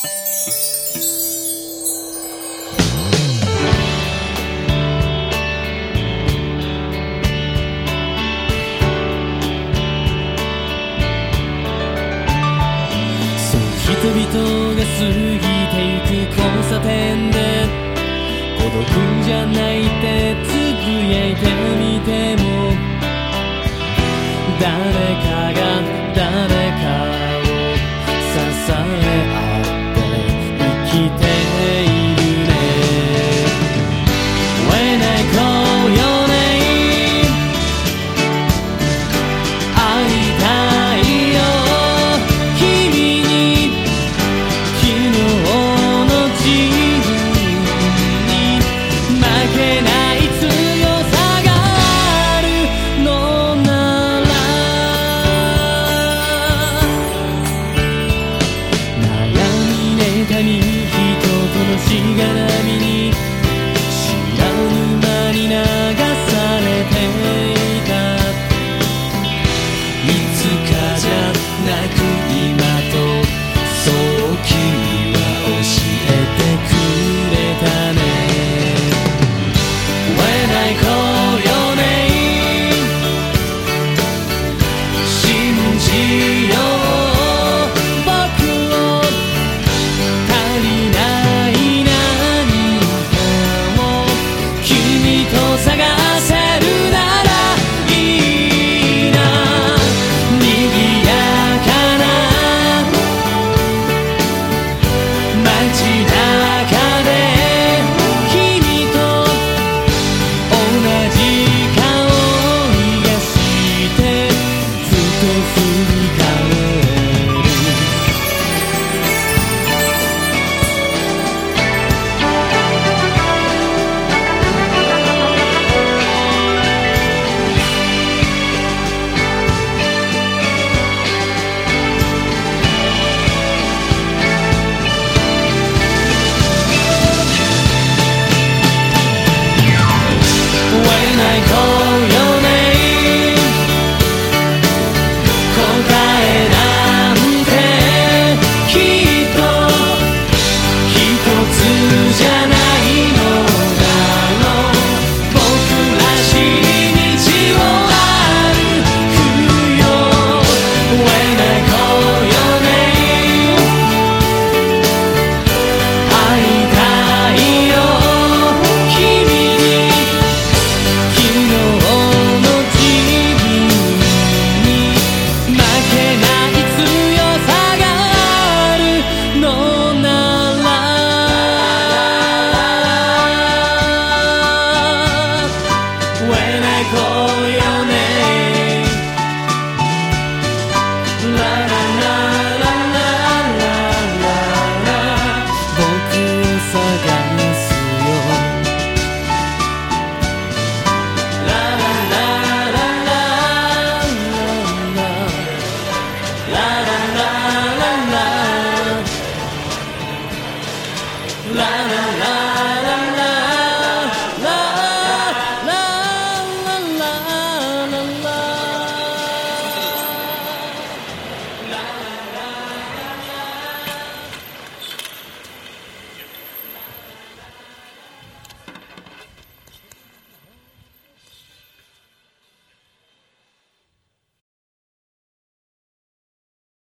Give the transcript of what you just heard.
人々が過ぎてゆく交差点で孤独じゃないってつぶやいてみても誰違う